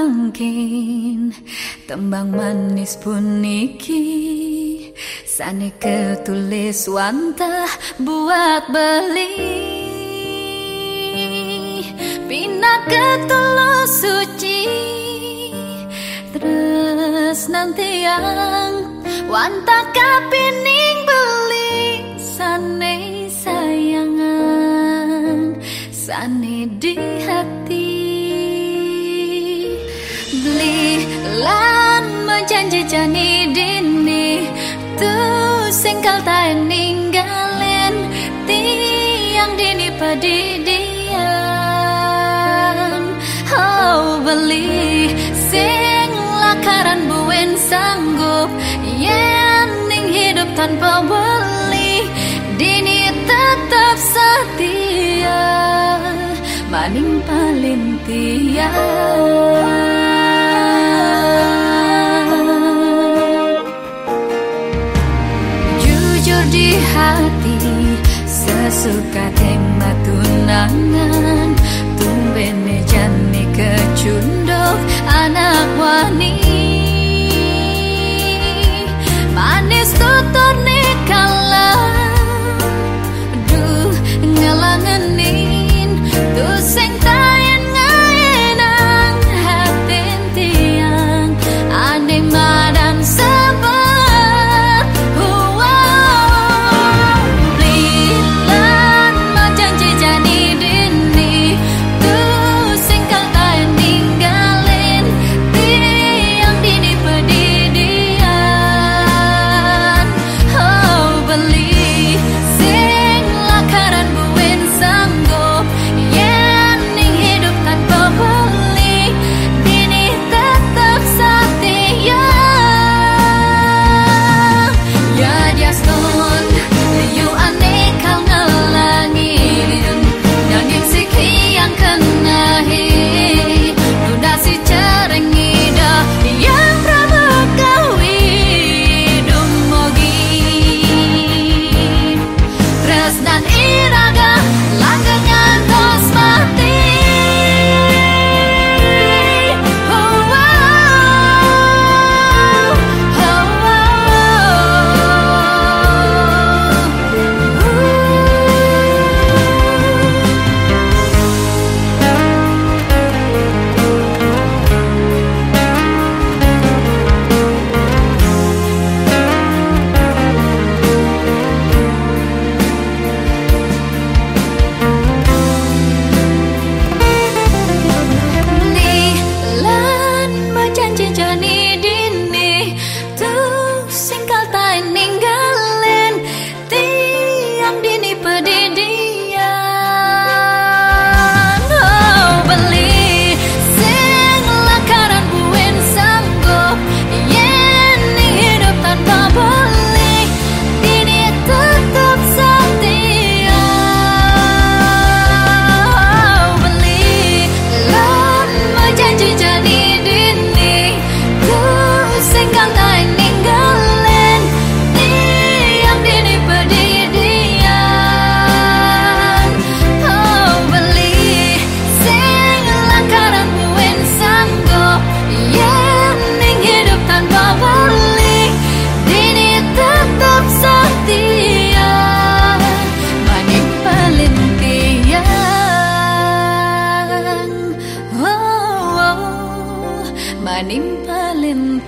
Mungkin Tembang manis pun niki Sani ketulis wanta buat beli. Pina ketulus suci Terus nanti yang Wanta kapining beli. Sane sayangan Sane di hati jani dini Tu singkal tak ninggalin Tiang dini pedidian Oh beli sing lakaran buen sanggup Yen ning hidup tanpa beli Dini tetap setia. Maning paling tiang Sesuka tema tunangan Tumbene jani kecunduk anak There's none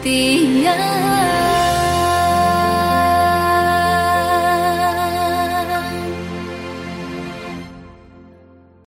的呀。